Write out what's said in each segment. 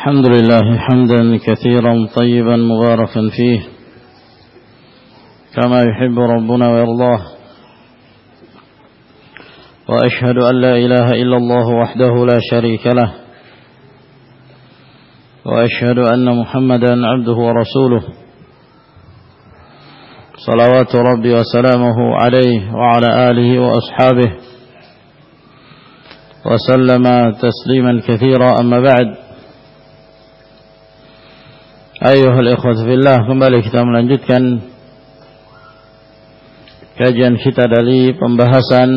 الحمد لله حمدا كثيرا طيبا مباركا فيه كما يحب ربنا ويرضاه. وأشهد أن لا إله إلا الله وحده لا شريك له. وأشهد أن محمدا عبده ورسوله. صلوات ربي وسلامه عليه وعلى آله وأصحابه. وسلم تسليما كثيرا. أما بعد Ayuhal ikhwat fillah Kembali kita melanjutkan Kajian kita dari pembahasan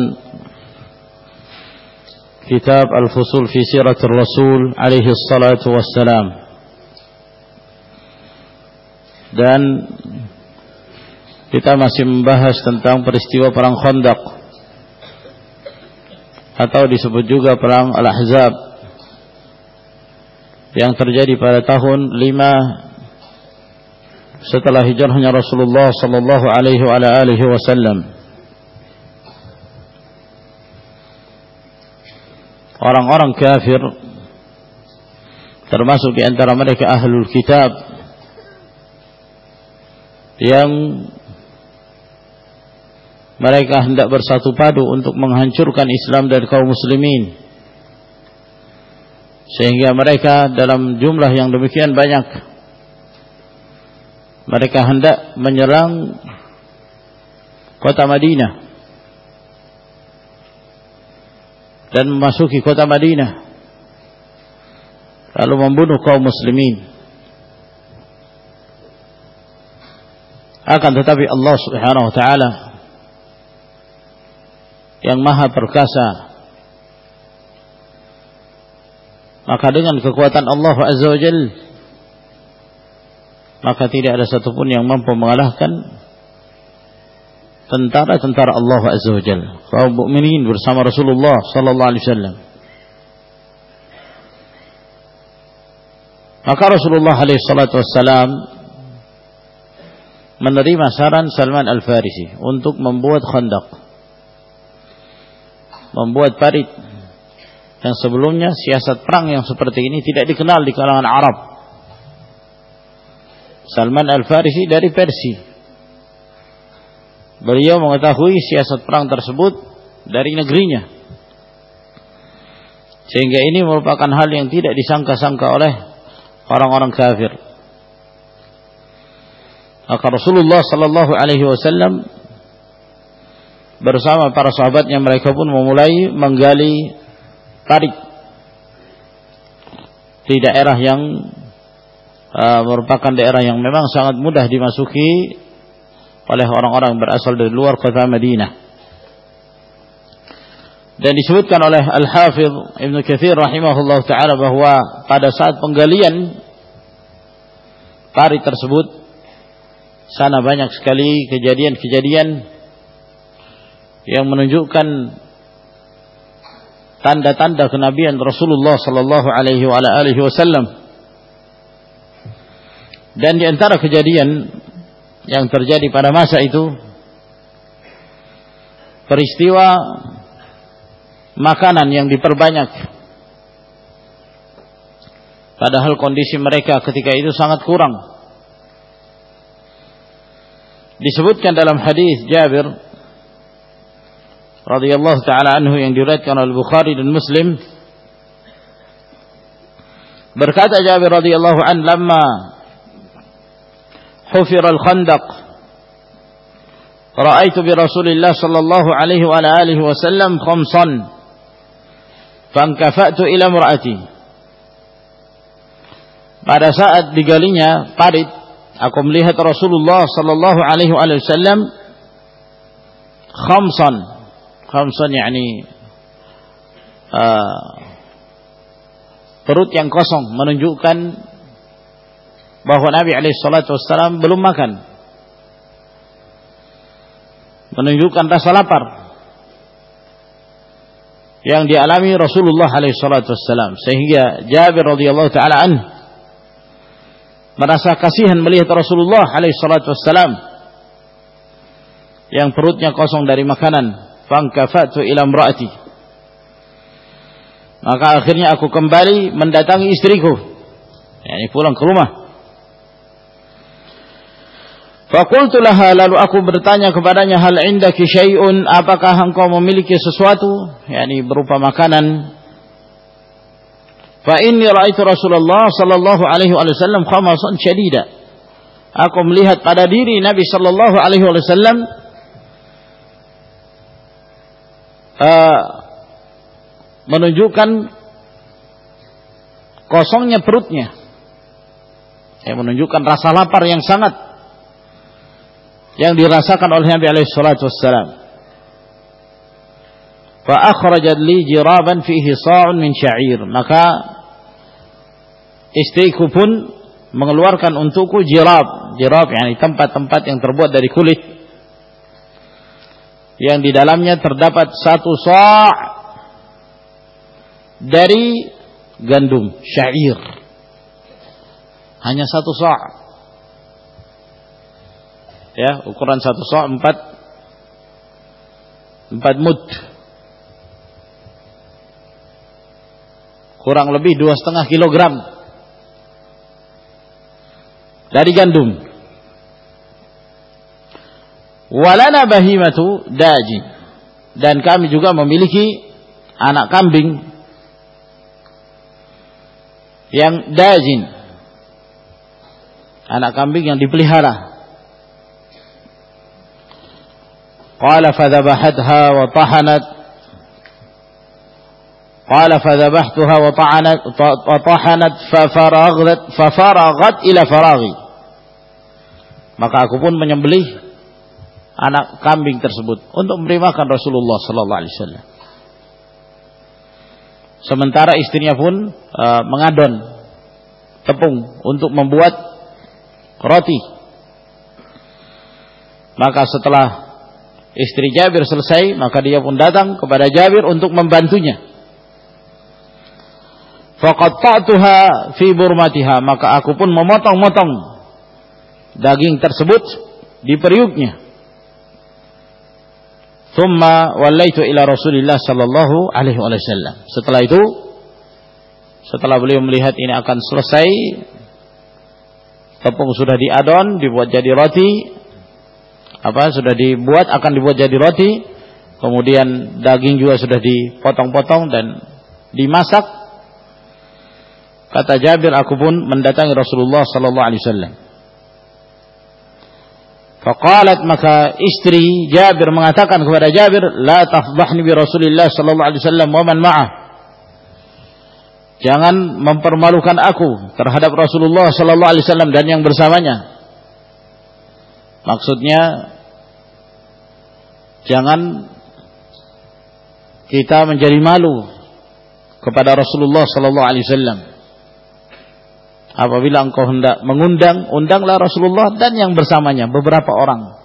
Kitab Al-Fusul fi Siratul Rasul Alaihi salatu wassalam. Dan Kita masih membahas tentang peristiwa perang Khandaq. Atau disebut juga perang Al-Ahzab. Yang terjadi pada tahun 5 setelah hijrahnya Rasulullah sallallahu alaihi wa alihi wasallam. Orang-orang kafir termasuk di antara mereka ahlul kitab yang mereka hendak bersatu padu untuk menghancurkan Islam dan kaum muslimin sehingga mereka dalam jumlah yang demikian banyak mereka hendak menyerang kota Madinah dan memasuki kota Madinah lalu membunuh kaum muslimin. Akan tetapi Allah Subhanahu wa taala yang maha perkasa maka dengan kekuatan Allah Azza wa Jalla maka tidak ada satupun yang mampu mengalahkan tentara-tentara Allah Azza wa Jalla. Kaum mukminin bersama Rasulullah sallallahu alaihi wasallam. Maka Rasulullah alaihi salatu wassalam menerima saran Salman Al-Farisi untuk membuat khandaq. Membuat parit yang sebelumnya siasat perang yang seperti ini tidak dikenal di kalangan Arab. Salman Al-Farisi dari Persia. Beliau mengetahui siasat perang tersebut dari negerinya. Sehingga ini merupakan hal yang tidak disangka-sangka oleh orang-orang kafir. Maka Rasulullah sallallahu alaihi wasallam bersama para sahabatnya mereka pun memulai menggali tarik di daerah yang Uh, merupakan daerah yang memang sangat mudah dimasuki oleh orang-orang berasal dari luar kota Madinah. Dan disebutkan oleh Al-Hafidh Ibn Kathir rahimahullah ta'ala bahwa pada saat penggalian parit tersebut sana banyak sekali kejadian-kejadian yang menunjukkan tanda-tanda kenabian Rasulullah sallallahu alaihi wasallam dan di antara kejadian yang terjadi pada masa itu peristiwa makanan yang diperbanyak. Padahal kondisi mereka ketika itu sangat kurang. Disebutkan dalam hadis Jabir radhiyallahu taala anhu yang diriwayatkan oleh Bukhari dan Muslim. Berkata Jabir radhiyallahu an lamma حفر الخندق رأيت برسول الله صلى الله عليه وعلى آله وسلم خمصا فانكفأت إلى مرأتي pada saat digalinya parit aku melihat Rasulullah sallallahu alaihi wasallam khamsan khamsan yakni uh, perut yang kosong menunjukkan bahwa Nabi Alaihissalam belum makan, menunjukkan rasa lapar yang dialami Rasulullah Alaihissalam sehingga Jabir radhiyallahu taala an merasa kasihan melihat Rasulullah Alaihissalam yang perutnya kosong dari makanan. Fangkafatu ila imraati. Maka akhirnya aku kembali mendatangi istriku yakni pulang ke rumah. Fakultu laha lalu aku bertanya kepadanya hal indaki syai'un apakah engkau memiliki sesuatu yakni berupa makanan Fa inni ra'aitu Rasulullah sallallahu alaihi wasallam khamasan syadida. Aku melihat pada diri Nabi sallallahu alaihi wasallam uh, menunjukkan kosongnya perutnya. Ya, menunjukkan rasa lapar yang sangat yang dirasakan oleh Nabi alaihi salatu wassalam. Fa akhrajat li jiraban fihi sa'un min sya'ir. Maka istriku pun mengeluarkan untukku jirab. Jirab yakni tempat-tempat yang terbuat dari kulit. Yang di dalamnya terdapat satu sa' dari gandum, syair. Hanya satu sa' ya ukuran satu sa' empat empat mud kurang lebih dua setengah kilogram dari gandum. Walana bahimatu daji. Dan kami juga memiliki anak kambing yang dajin. Anak kambing yang dipelihara. Qala fadhabahatha wa tahanat قال فذبحتها وطعنت وطحنت ففرغت ففرغت إلى فراغي maka aku pun menyembelih anak kambing tersebut untuk memberi makan Rasulullah sallallahu alaihi wasallam. Sementara istrinya pun uh, mengadon tepung untuk membuat roti. Maka setelah istri Jabir selesai, maka dia pun datang kepada Jabir untuk membantunya. Faqatta'tuha fi burmatiha, maka aku pun memotong-motong daging tersebut di periuknya. Thumma wallaitu ila Rasulillah sallallahu alaihi wasallam. Setelah itu setelah beliau melihat ini akan selesai tepung sudah diadon, dibuat jadi roti. Apa sudah dibuat akan dibuat jadi roti. Kemudian daging juga sudah dipotong-potong dan dimasak. Kata Jabir aku pun mendatangi Rasulullah sallallahu alaihi wasallam. Faqalat maka istri Jabir mengatakan kepada Jabir, "La tafdhahni bi Rasulillah sallallahu alaihi wasallam wa man ma'ah." Jangan mempermalukan aku terhadap Rasulullah sallallahu alaihi wasallam dan yang bersamanya. Maksudnya jangan kita menjadi malu kepada Rasulullah sallallahu alaihi wasallam Apabila engkau hendak mengundang, undanglah Rasulullah dan yang bersamanya beberapa orang.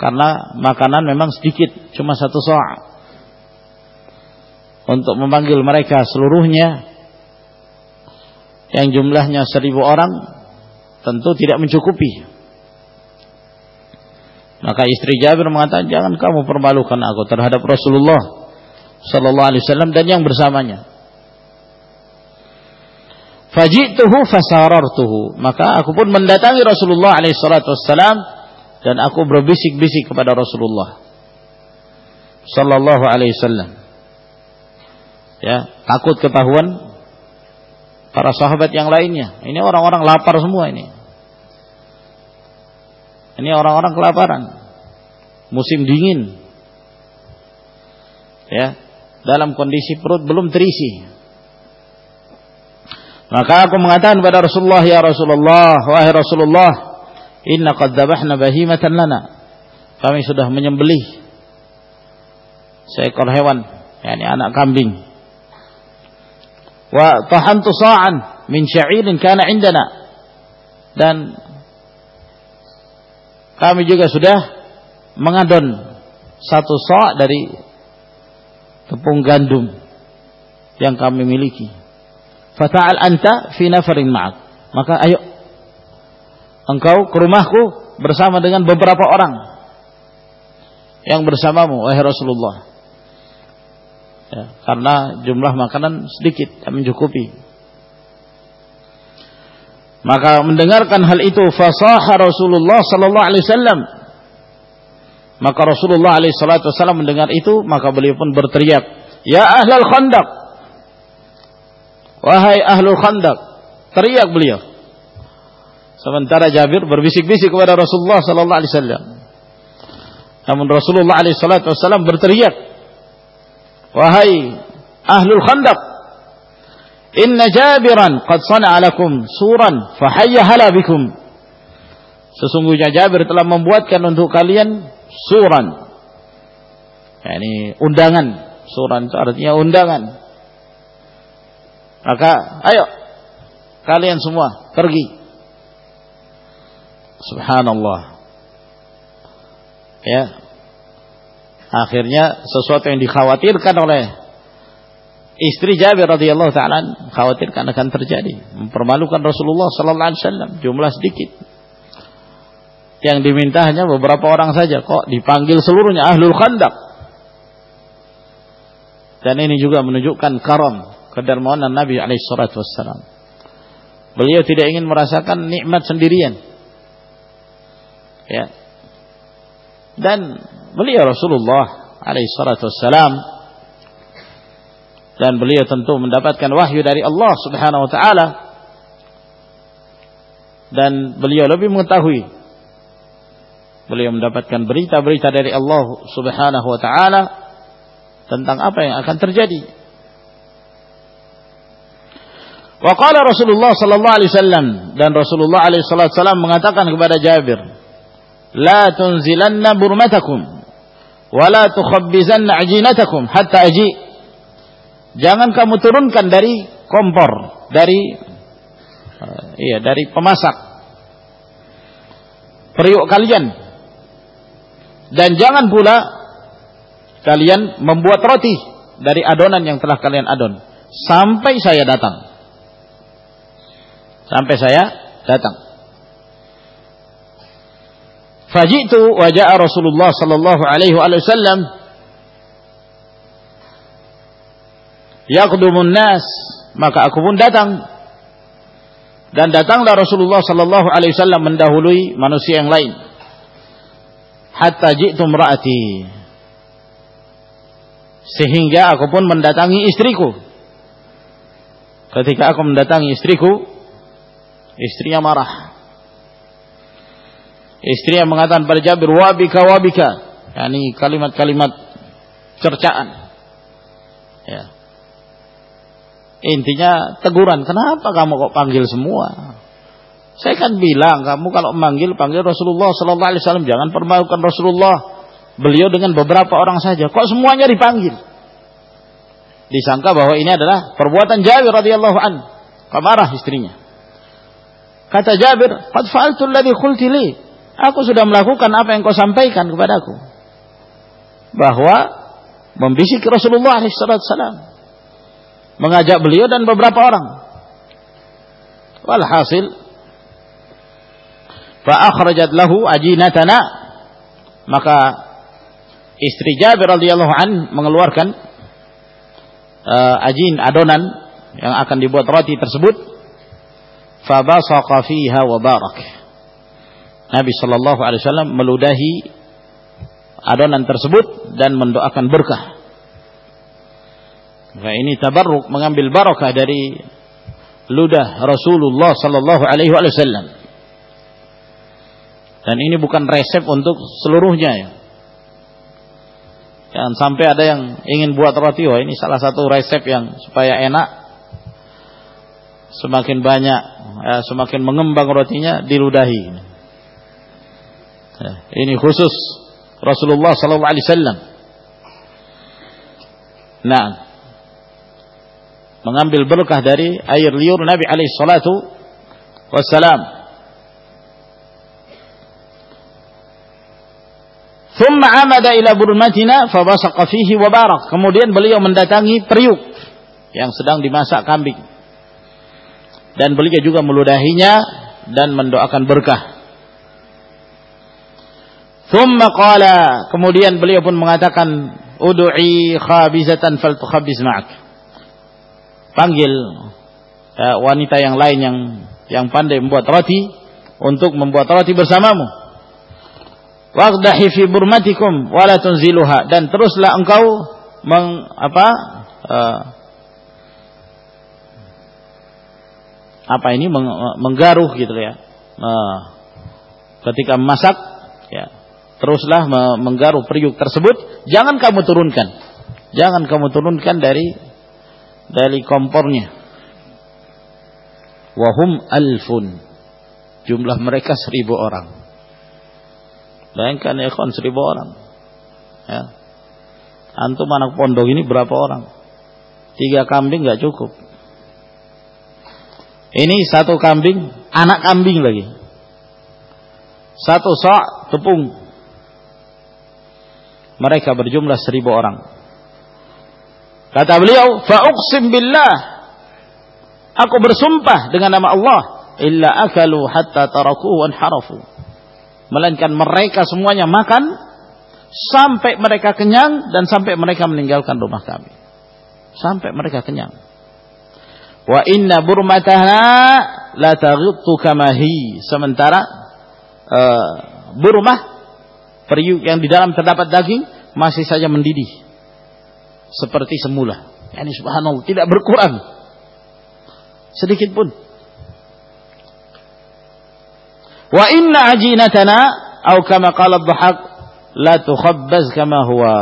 Karena makanan memang sedikit, cuma satu soal. Untuk memanggil mereka seluruhnya yang jumlahnya seribu orang tentu tidak mencukupi. Maka istri Jabir mengatakan jangan kamu permalukan aku terhadap Rasulullah sallallahu alaihi wasallam dan yang bersamanya. Fajituhu fasarartuhu. Maka aku pun mendatangi Rasulullah alaihi wassalam dan aku berbisik-bisik kepada Rasulullah sallallahu alaihi wasallam. Ya, takut ketahuan para sahabat yang lainnya. Ini orang-orang lapar semua ini. Ini orang-orang kelaparan. Musim dingin. Ya, dalam kondisi perut belum terisi. Maka aku mengatakan kepada Rasulullah, ya Rasulullah, wahai Rasulullah, inna qad dhabahna bahimatan lana. Kami sudah menyembelih seekor hewan, yakni anak kambing. Wa tahantu sa'an min sya'irin kana indana. Dan kami juga sudah mengadon satu sa' dari tepung gandum yang kami miliki. Fata'al anta fi nafarin ma'ak. Maka ayo engkau ke rumahku bersama dengan beberapa orang yang bersamamu wahai Rasulullah. Ya, karena jumlah makanan sedikit mencukupi. Maka mendengarkan hal itu fasaha Rasulullah sallallahu alaihi wasallam. Maka Rasulullah alaihi salatu wasallam mendengar itu, maka beliau pun berteriak, "Ya ahlal khandaq!" Wahai ahlul khandaq, teriak beliau. Sementara Jabir berbisik-bisik kepada Rasulullah sallallahu alaihi wasallam. Namun Rasulullah alaihi salatu wasallam berteriak, "Wahai ahlul khandaq, Inna Jabiran qad sana'a lakum suran fahayya hala bikum. Sesungguhnya Jabir telah membuatkan untuk kalian suran. Yani undangan. Suran itu artinya undangan. Maka ayo kalian semua pergi. Subhanallah. Ya. Akhirnya sesuatu yang dikhawatirkan oleh istri Jabir radhiyallahu taala khawatirkan akan terjadi. Mempermalukan Rasulullah sallallahu alaihi wasallam jumlah sedikit. Yang diminta hanya beberapa orang saja kok dipanggil seluruhnya ahlul khandaq. Dan ini juga menunjukkan karam kedermawanan Nabi alaihi salatu wasallam beliau tidak ingin merasakan nikmat sendirian. Ya. Dan beliau Rasulullah alaihi salatu wasallam dan beliau tentu mendapatkan wahyu dari Allah Subhanahu wa taala. Dan beliau lebih mengetahui. Beliau mendapatkan berita-berita dari Allah Subhanahu wa taala tentang apa yang akan terjadi. Wa qala Rasulullah sallallahu alaihi wasallam dan Rasulullah alaihi wasallam mengatakan kepada Jabir la tunzilanna burmatakum wa la tukhabbizanna ajinatakum hatta aji' Jangan kamu turunkan dari kompor, dari uh, iya, dari pemasak. Periuk kalian. Dan jangan pula kalian membuat roti dari adonan yang telah kalian adon sampai saya datang. Sampai saya datang. Fajitu wajah Rasulullah sallallahu alaihi wasallam yaqdumun nas. Maka aku pun datang. Dan datanglah Rasulullah sallallahu alaihi wasallam mendahului manusia yang lain. Hatta ji'tu imraati. Sehingga aku pun mendatangi istriku. Ketika aku mendatangi istriku istrinya marah. Istri yang mengatakan pada Jabir wabika wabika. Yakni kalimat-kalimat cercaan. Ya Intinya teguran, kenapa kamu kok panggil semua? Saya kan bilang kamu kalau manggil panggil Rasulullah Sallallahu Alaihi Wasallam, jangan permalukan Rasulullah. Beliau dengan beberapa orang saja, kok semuanya dipanggil? Disangka bahwa ini adalah perbuatan Jabir radhiyallahu an. Kemarah istrinya. Kata Jabir, "Qad fa'altu alladhi qulti li." Aku sudah melakukan apa yang kau sampaikan kepadaku. Bahwa membisik Rasulullah SAW mengajak beliau dan beberapa orang. Walhasil fa akhrajat lahu ajinatana maka istri Jabir radhiyallahu an mengeluarkan uh, ajin adonan yang akan dibuat roti tersebut. Fa basaqa fiha wa barak. Nabi sallallahu alaihi wasallam meludahi adonan tersebut dan mendoakan berkah Nah, ini tabarruk mengambil barakah dari ludah Rasulullah sallallahu alaihi wasallam. Dan ini bukan resep untuk seluruhnya ya. Jangan sampai ada yang ingin buat roti, wah ini salah satu resep yang supaya enak. Semakin banyak, ya, semakin mengembang rotinya diludahi. Ya, ini khusus Rasulullah sallallahu alaihi wasallam. Nah, mengambil berkah dari air liur Nabi alaihi salatu wassalam. Thumma amada ila burmatina fabasaqa fihi wa barak. Kemudian beliau mendatangi periuk yang sedang dimasak kambing. Dan beliau juga meludahinya dan mendoakan berkah. Thumma qala, kemudian beliau pun mengatakan, "Ud'i khabizatan faltukhabiz ma'ak." Panggil uh, wanita yang lain yang yang pandai membuat roti untuk membuat roti bersamamu. Waqdahi fi burmatikum dan teruslah engkau meng, apa uh, apa ini meng, menggaruh gitu ya. Uh, ketika memasak ya teruslah menggaruh periuk tersebut jangan kamu turunkan jangan kamu turunkan dari dari kompornya. Wahum alfun. Jumlah mereka seribu orang. Bayangkan ya kon seribu orang. Ya. Antum anak pondok ini berapa orang? Tiga kambing nggak cukup. Ini satu kambing anak kambing lagi. Satu sok tepung. Mereka berjumlah seribu orang. Kata beliau, fa'uqsim billah. Aku bersumpah dengan nama Allah. Illa akalu hatta taraku wan harafu. Melainkan mereka semuanya makan. Sampai mereka kenyang. Dan sampai mereka meninggalkan rumah kami. Sampai mereka kenyang. Wa inna burmatahna la taghittu kamahi. Sementara uh, burmah periuk yang di dalam terdapat daging masih saja mendidih seperti semula. Yani subhanallah tidak berkurang sedikit pun. Wa inna ajinatana atau kama qala dhahak la tukhabbaz kama huwa.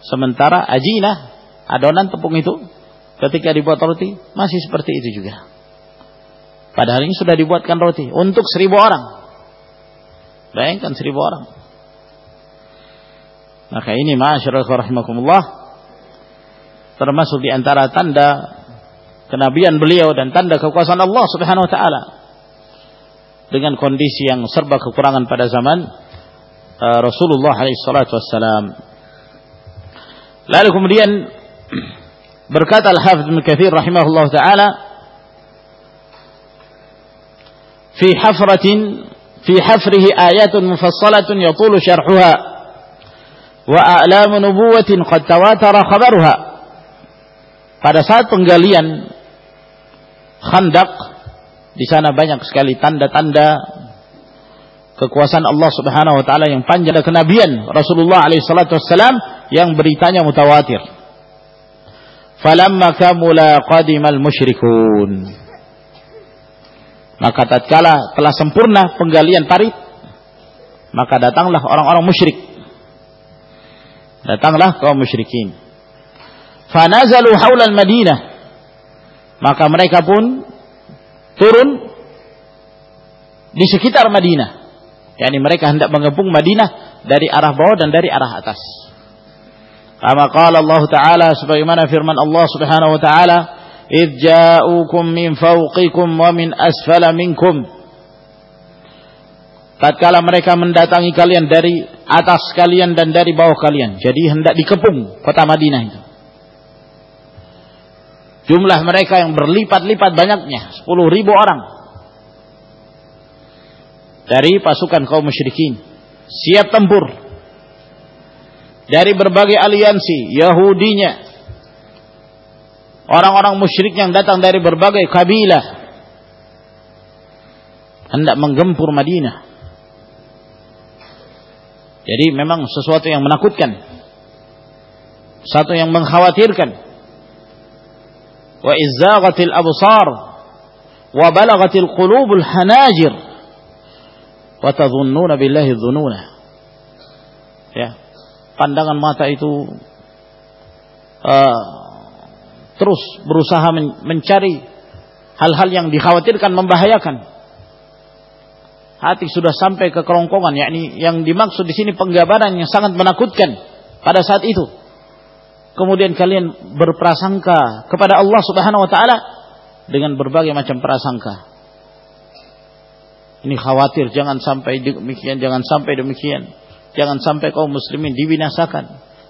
Sementara ajinah adonan tepung itu ketika dibuat roti masih seperti itu juga. Padahal ini sudah dibuatkan roti untuk seribu orang. Bayangkan seribu orang. Maka ini masyarakat rahimakumullah termasuk di antara tanda kenabian beliau dan tanda kekuasaan Allah Subhanahu wa taala. Dengan kondisi yang serba kekurangan pada zaman uh, Rasulullah alaihi salatu wassalam. Lalu kemudian berkata Al-Hafidz Ibnu Katsir rahimahullah taala في حفرة في حفره آيات مفصلة يطول شرحها wa a'lamu nubuwatin qad tawatara khabaruha pada saat penggalian khandak di sana banyak sekali tanda-tanda kekuasaan Allah Subhanahu wa taala yang panjang dan kenabian Rasulullah alaihi salatu wassalam yang beritanya mutawatir. Falamma kamula qadimal musyrikun. Maka tatkala telah sempurna penggalian parit, maka datanglah orang-orang musyrik Datanglah kaum musyrikin. Fanazalu haulal Madinah. Maka mereka pun turun di sekitar Madinah. Yani mereka hendak mengepung Madinah dari arah bawah dan dari arah atas. Kama qala Allah Ta'ala sebagaimana firman Allah Subhanahu wa taala, "Idz ja'ukum min fawqikum wa min asfala minkum." tatkala mereka mendatangi kalian dari atas kalian dan dari bawah kalian. Jadi hendak dikepung kota Madinah itu. Jumlah mereka yang berlipat-lipat banyaknya, 10 ribu orang. Dari pasukan kaum musyrikin. Siap tempur. Dari berbagai aliansi, Yahudinya. Orang-orang musyrik yang datang dari berbagai kabilah. Hendak menggempur Madinah. Jadi memang sesuatu yang menakutkan. Satu yang mengkhawatirkan. Wa izzaghatil absar wa balagatil qulubul hanajir wa. Ya. Pandangan mata itu uh, terus berusaha mencari hal-hal yang dikhawatirkan membahayakan hati sudah sampai ke kerongkongan yakni yang dimaksud di sini penggambaran yang sangat menakutkan pada saat itu kemudian kalian berprasangka kepada Allah Subhanahu wa taala dengan berbagai macam prasangka. Ini khawatir jangan sampai demikian jangan sampai demikian. Jangan sampai kaum muslimin dibinasakan.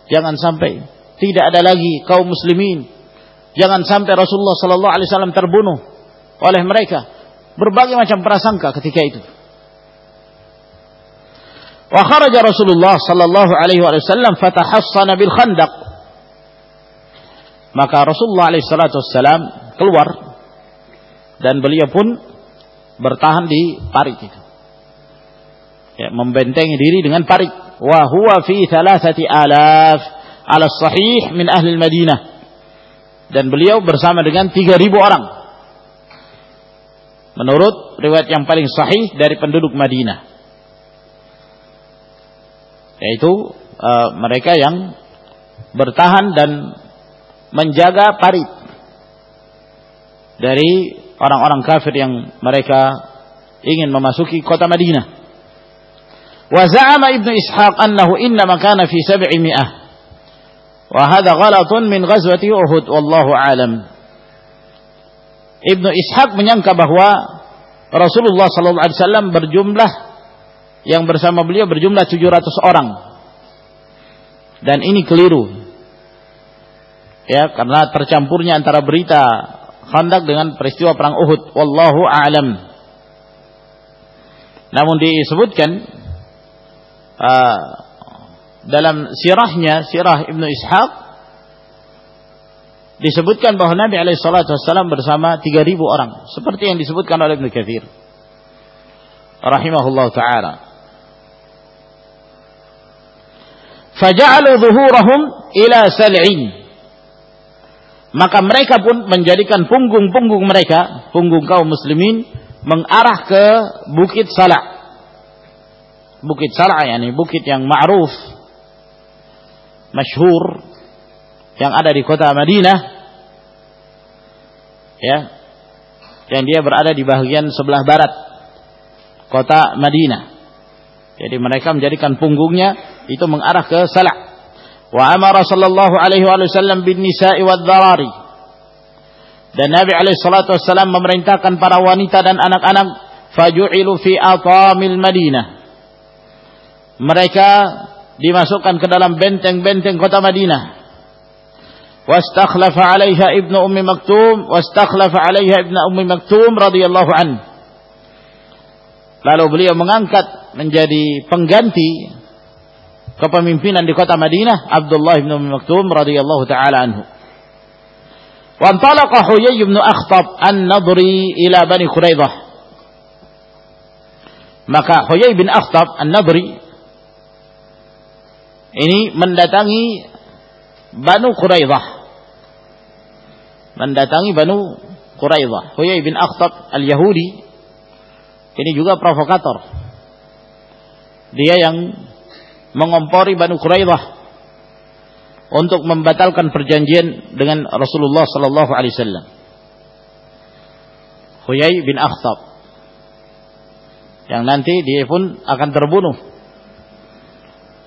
Jangan sampai tidak ada lagi kaum muslimin. Jangan sampai Rasulullah sallallahu alaihi wasallam terbunuh oleh mereka. Berbagai macam prasangka ketika itu. Wa kharaja Rasulullah sallallahu alaihi wasallam fatahassana bil khandaq. Maka Rasulullah wasallam keluar dan beliau pun bertahan di parit itu. Ya, membentengi diri dengan parit. Wa huwa fi thalathati alaf ala sahih min ahli Madinah. Dan beliau bersama dengan 3000 orang. Menurut riwayat yang paling sahih dari penduduk Madinah. Yaitu uh, mereka yang bertahan dan menjaga parit dari orang-orang kafir yang mereka ingin memasuki kota Madinah. Wa za'ama Ibnu Ishaq annahu inna kana fi 700. Wa hadha ghalatun min ghazwati Uhud wallahu alam. Ibnu Ishaq menyangka bahwa Rasulullah sallallahu alaihi wasallam berjumlah yang bersama beliau berjumlah 700 orang. Dan ini keliru. Ya, karena tercampurnya antara berita Khandak dengan peristiwa perang Uhud. Wallahu a'lam. Namun disebutkan uh, dalam sirahnya, sirah Ibnu Ishaq disebutkan bahwa Nabi alaihi salatu wasallam bersama 3000 orang seperti yang disebutkan oleh Ibnu Katsir rahimahullah taala. Faja'alu dhuhurahum ila sal'in maka mereka pun menjadikan punggung-punggung mereka, punggung kaum muslimin mengarah ke Bukit Salah. Bukit Salah yakni bukit yang ma'ruf masyhur yang ada di kota Madinah ya yang dia berada di bagian sebelah barat kota Madinah. Jadi mereka menjadikan punggungnya itu mengarah ke Salah. Wa amara sallallahu alaihi wasallam bin nisa'i wad dharari. Dan Nabi alaihi salatu wasallam memerintahkan para wanita dan anak-anak faju'ilu fi atamil Madinah. Mereka dimasukkan ke dalam benteng-benteng kota Madinah. Wastakhlafa 'alaiha ibnu Ummi Maktum, wastakhlafa 'alaiha ibnu Ummi Maktum radhiyallahu an. Lalu beliau mengangkat menjadi pengganti kepemimpinan di kota Madinah Abdullah bin Maktum radhiyallahu taala anhu. Wa antalaqa Huyay bin Akhtab an-Nadri ila Bani Quraidah. Maka Huyay bin Akhtab an-Nadri ini mendatangi Banu Quraidah. Mendatangi Banu Quraidah. Huyay bin Akhtab al-Yahudi ini juga provokator. Dia yang mengompori Banu Quraidah untuk membatalkan perjanjian dengan Rasulullah sallallahu alaihi wasallam. Huyai bin Akhtab yang nanti dia pun akan terbunuh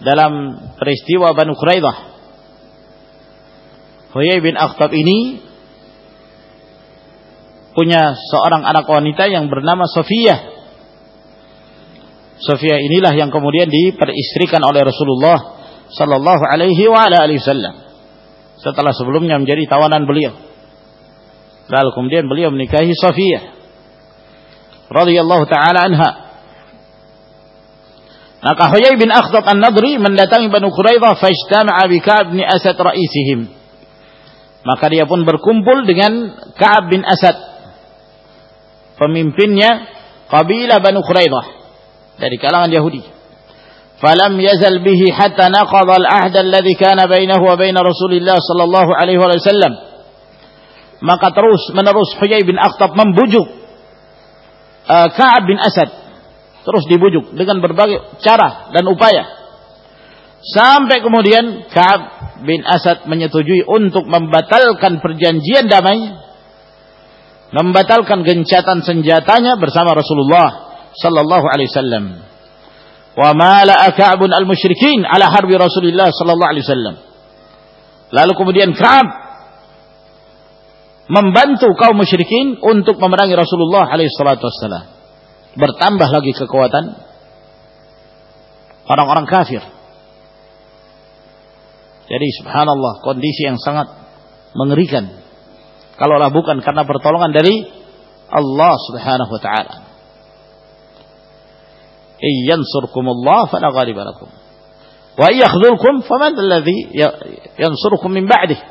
dalam peristiwa Banu Quraidah. Huyai bin Akhtab ini punya seorang anak wanita yang bernama Sofiyah Sofia inilah yang kemudian diperistrikan oleh Rasulullah sallallahu alaihi wasallam. Setelah sebelumnya menjadi tawanan beliau. Lalu kemudian beliau menikahi Sofia radhiyallahu taala anha. Maka Huyai bin Akhtab An-Nadri mendatangi Banu Quraidah fajtama'a bi Ka'ab bin Asad ra'isihim. Maka dia pun berkumpul dengan Ka'ab bin Asad pemimpinnya kabilah Banu Quraidah dari kalangan Yahudi. Falam yazal bihi hatta naqadha al-ahd alladhi kana bainahu wa bain Rasulillah sallallahu alaihi wasallam. Maka terus menerus Huyai bin Akhtab membujuk uh, Ka'ab bin Asad. Terus dibujuk dengan berbagai cara dan upaya. Sampai kemudian Ka'ab bin Asad menyetujui untuk membatalkan perjanjian damai. Membatalkan gencatan senjatanya bersama Rasulullah sallallahu alaihi wasallam. Wa mala'a Ka'bun al-musyrikin ala harbi Rasulullah sallallahu alaihi wasallam. Lalu kemudian Ka'ab membantu kaum musyrikin untuk memerangi Rasulullah alaihi salatu wasallam. Bertambah lagi kekuatan orang-orang kafir. Jadi subhanallah kondisi yang sangat mengerikan. Kalaulah bukan karena pertolongan dari Allah Subhanahu wa taala yansurkumullah fala ghaliba lakum wa yakhdhulkum faman alladhi yansurukum min ba'dih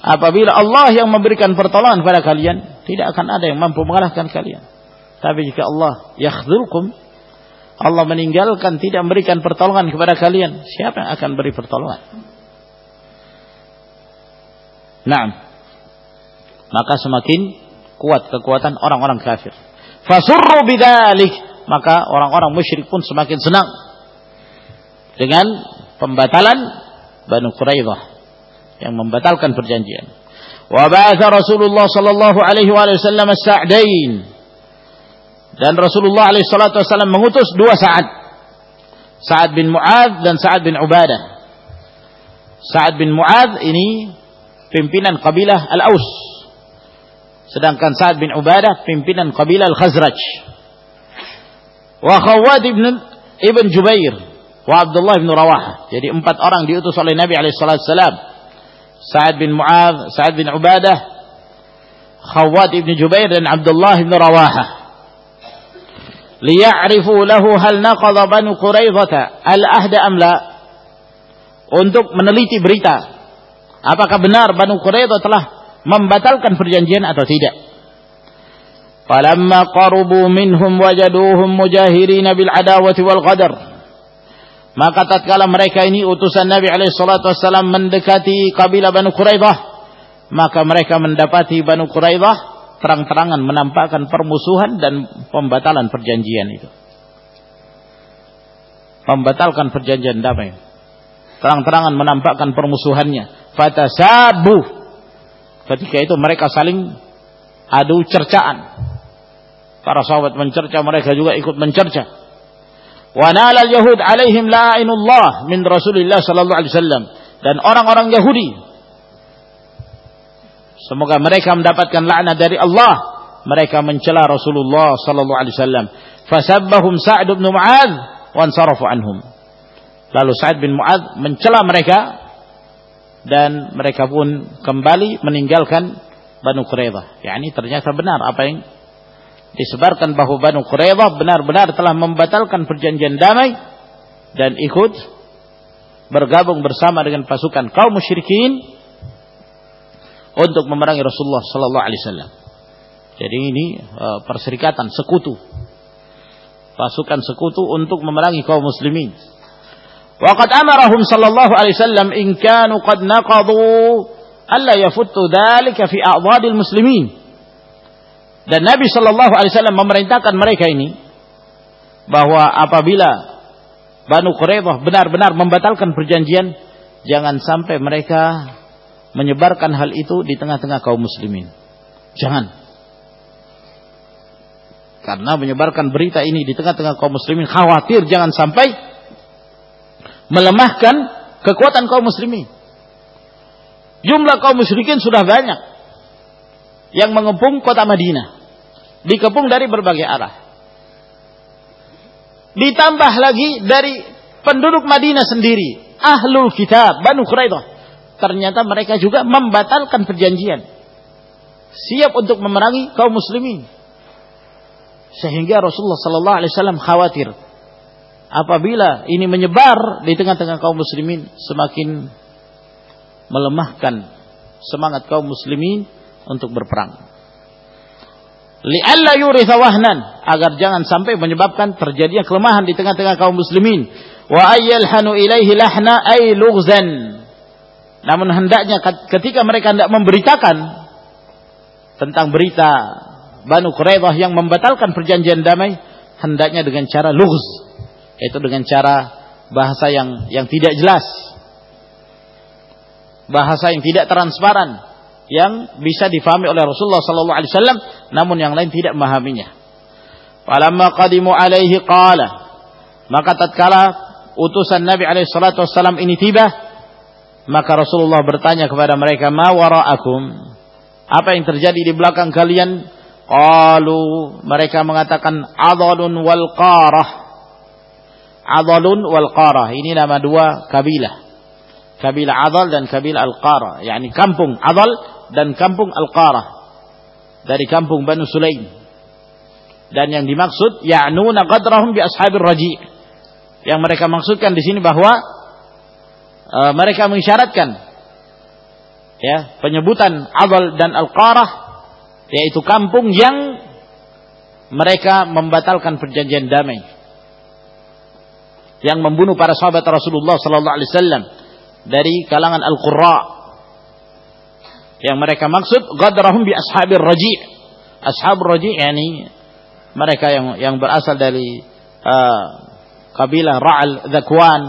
apabila Allah yang memberikan pertolongan pada kalian tidak akan ada yang mampu mengalahkan kalian. Tapi jika Allah yakhdhulkum, Allah meninggalkan tidak memberikan pertolongan kepada kalian, siapa yang akan beri pertolongan? Nah, maka semakin kuat kekuatan orang-orang kafir. Fasurru bidzalik, maka orang-orang musyrik pun semakin senang dengan pembatalan Banu Quraidah yang membatalkan perjanjian. Wa ba'atha Rasulullah sallallahu alaihi wasallam as-sa'dain. Dan Rasulullah alaihi salatu wasallam mengutus dua Sa'ad. Sa'ad bin Mu'adz dan Sa'ad bin Ubadah. Sa'ad bin Mu'adz ini pimpinan kabilah Al-Aus. Sedangkan Sa'ad bin Ubadah pimpinan kabilah Al-Khazraj. Wa Khawwad ibn Ibn Jubair wa Abdullah bin Rawahah. Jadi empat orang diutus oleh Nabi alaihi salatu wasallam Sa'ad bin Mu'adh, Sa'ad bin Ubadah, Khawwat ibn Jubair dan Abdullah bin Rawahah. Liya'rifu lahu hal naqadha Banu Quraidah al-ahda am la? Untuk meneliti berita. Apakah benar Banu Quraidah telah membatalkan perjanjian atau tidak? Falamma qarubu minhum wajaduhum mujahirin bil adawati wal qadar. Maka tatkala mereka ini utusan Nabi alaihi salatu wasallam mendekati kabilah Banu Quraidah, maka mereka mendapati Banu Quraidah terang-terangan menampakkan permusuhan dan pembatalan perjanjian itu. Pembatalkan perjanjian damai. Terang-terangan menampakkan permusuhannya. Fatasabu. Ketika itu mereka saling adu cercaan. Para sahabat mencerca, mereka juga ikut mencerca. Wa nalal yahud alaihim la'inullah min Rasulillah sallallahu alaihi wasallam. Dan orang-orang Yahudi semoga mereka mendapatkan laknat dari Allah. Mereka mencela Rasulullah sallallahu alaihi wasallam. Fasabbahum Sa'd bin Mu'adz wa ansarafu anhum. Lalu Sa'd bin Mu'adz mencela mereka dan mereka pun kembali meninggalkan Banu Quraidah. Yakni ternyata benar apa yang disebarkan bahwa Banu Quraidah benar-benar telah membatalkan perjanjian damai dan ikut bergabung bersama dengan pasukan kaum musyrikin untuk memerangi Rasulullah sallallahu alaihi wasallam. Jadi ini uh, perserikatan sekutu. Pasukan sekutu untuk memerangi kaum muslimin. Waqad amarahum sallallahu alaihi wasallam in kanu qad naqadu alla yafuttu dhalika fi a'dadil muslimin. Dan Nabi Shallallahu Alaihi Wasallam memerintahkan mereka ini bahwa apabila Banu Quraidah benar-benar membatalkan perjanjian, jangan sampai mereka menyebarkan hal itu di tengah-tengah kaum muslimin. Jangan. Karena menyebarkan berita ini di tengah-tengah kaum muslimin khawatir jangan sampai melemahkan kekuatan kaum muslimin. Jumlah kaum musyrikin sudah banyak yang mengepung kota Madinah. Dikepung dari berbagai arah. Ditambah lagi dari penduduk Madinah sendiri, ahlul kitab, Banu Quraidah. Ternyata mereka juga membatalkan perjanjian. Siap untuk memerangi kaum muslimin. Sehingga Rasulullah sallallahu alaihi wasallam khawatir apabila ini menyebar di tengah-tengah kaum muslimin semakin melemahkan semangat kaum muslimin untuk berperang. Li'alla yuritha wahnan agar jangan sampai menyebabkan terjadinya kelemahan di tengah-tengah kaum muslimin. Wa ayyalhanu ilaihi lahna ay lughzan. Namun hendaknya ketika mereka hendak memberitakan tentang berita Banu Quraidah yang membatalkan perjanjian damai, hendaknya dengan cara lughz, yaitu dengan cara bahasa yang yang tidak jelas. Bahasa yang tidak transparan yang bisa difahami oleh Rasulullah sallallahu alaihi wasallam namun yang lain tidak memahaminya. Falamma qadimu alaihi qala. Maka tatkala utusan Nabi alaihi salatu wasallam ini tiba maka Rasulullah bertanya kepada mereka ma waraakum? Apa yang terjadi di belakang kalian? Qalu mereka mengatakan adalun wal qarah. Adalun wal qarah. Ini nama dua kabilah. Kabilah Adal dan kabilah Al-Qara yakni kampung Adal dan kampung Al-Qarah dari kampung Banu Sulaim. Dan yang dimaksud ya'nuna qadrahum bi ashabir raji. Yang mereka maksudkan di sini bahwa uh, mereka mengisyaratkan ya penyebutan Adal dan Al-Qarah yaitu kampung yang mereka membatalkan perjanjian damai yang membunuh para sahabat Rasulullah sallallahu alaihi wasallam dari kalangan al-qurra yang mereka maksud ghadrahum bi ashabir raji' ashabur raji' yakni mereka yang yang berasal dari uh, kabilah Ra'al, Zakwan,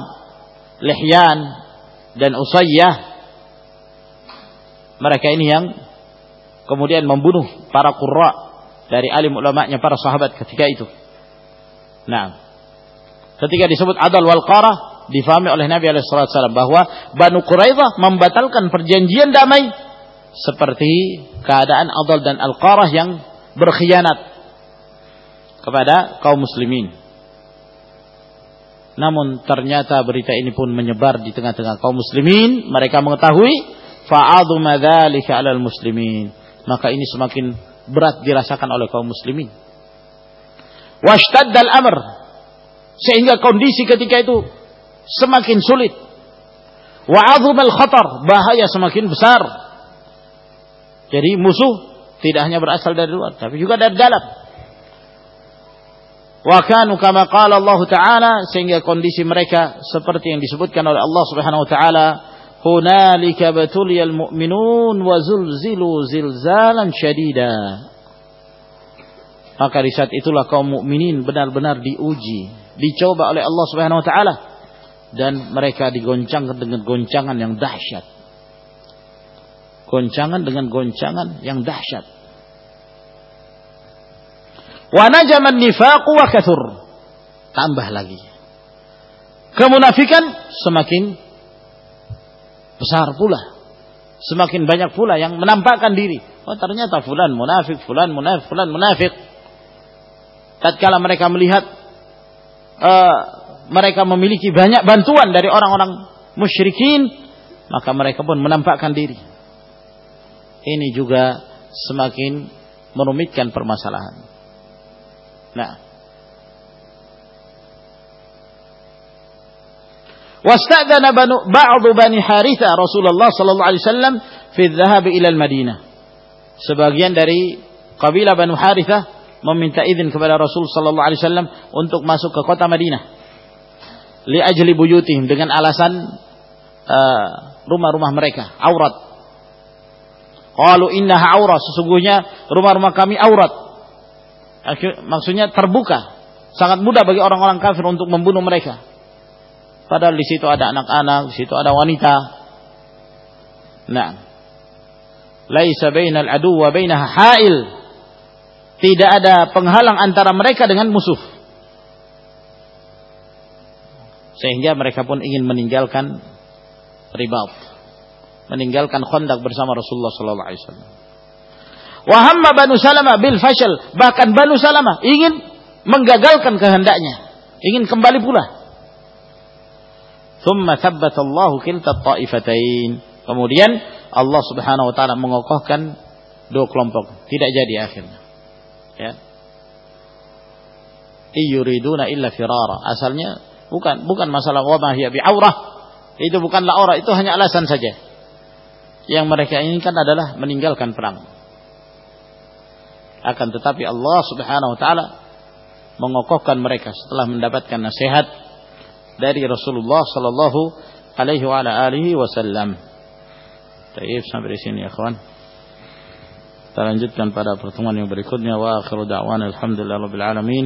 Lihyan dan Usayyah mereka ini yang kemudian membunuh para qurra dari alim ulamanya para sahabat ketika itu. Nah, ketika disebut adal wal qarah difahami oleh Nabi alaihi bahwa Banu Quraidah membatalkan perjanjian damai seperti keadaan adal dan al qarah yang berkhianat kepada kaum muslimin. Namun ternyata berita ini pun menyebar di tengah-tengah kaum muslimin. Mereka mengetahui fa'adhuma dzalika 'alal muslimin. Maka ini semakin berat dirasakan oleh kaum muslimin. Washtaddal amr sehingga kondisi ketika itu semakin sulit. Wa al khatar, bahaya semakin besar. Jadi musuh tidak hanya berasal dari luar tapi juga dari dalam. Wa kanu kama qala Allah Ta'ala sehingga kondisi mereka seperti yang disebutkan oleh Allah Subhanahu wa taala hunalika batuliyal mu'minun wa zulzilu zilzalan syadida maka di saat itulah kaum mukminin benar-benar diuji dicoba oleh Allah Subhanahu wa taala dan mereka digoncangkan dengan goncangan yang dahsyat goncangan dengan goncangan yang dahsyat wa najaman wa kathur tambah lagi kemunafikan semakin besar pula. Semakin banyak pula yang menampakkan diri. Oh ternyata fulan munafik, fulan munafik, fulan munafik. Tatkala mereka melihat uh, mereka memiliki banyak bantuan dari orang-orang musyrikin, maka mereka pun menampakkan diri. Ini juga semakin merumitkan permasalahan. Nah, banu ba'du bani Haritha Rasulullah sallallahu alaihi wasallam fi dhahab ila al-Madinah. Sebagian dari kabilah Banu Haritha meminta izin kepada Rasul sallallahu alaihi wasallam untuk masuk ke kota Madinah. Li ajli buyutihim dengan alasan uh, rumah-rumah mereka aurat. Qalu innaha aurat, sesungguhnya rumah-rumah kami aurat. Maksudnya terbuka. Sangat mudah bagi orang-orang kafir untuk membunuh mereka. Padahal di situ ada anak-anak, di situ ada wanita. Nah. Laisa bainal adu wa bainaha ha'il. Tidak ada penghalang antara mereka dengan musuh. Sehingga mereka pun ingin meninggalkan ribat. Meninggalkan kondak bersama Rasulullah sallallahu alaihi wasallam. Wahamma Banu Salamah bil fashal. Bahkan Banu Salamah ingin menggagalkan kehendaknya. Ingin kembali pula. Thumma thabbatallahu kilta ta'ifatain. Kemudian Allah Subhanahu wa taala mengokohkan dua kelompok. Tidak jadi akhirnya. Ya. Iyuriduna illa firara. Asalnya bukan bukan masalah wa ma hiya bi'aurah. Itu bukanlah aurah, itu hanya alasan saja. Yang mereka inginkan adalah meninggalkan perang. Akan tetapi Allah Subhanahu wa taala mengokohkan mereka setelah mendapatkan nasihat dari Rasulullah sallallahu alaihi wa ala alihi wasallam. Baik, sampai di sini ya kawan. Kita lanjutkan pada pertemuan yang berikutnya wa akhiru da'wana alhamdulillah rabbil alamin.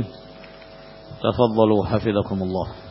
Tafadhalu hafizakumullah.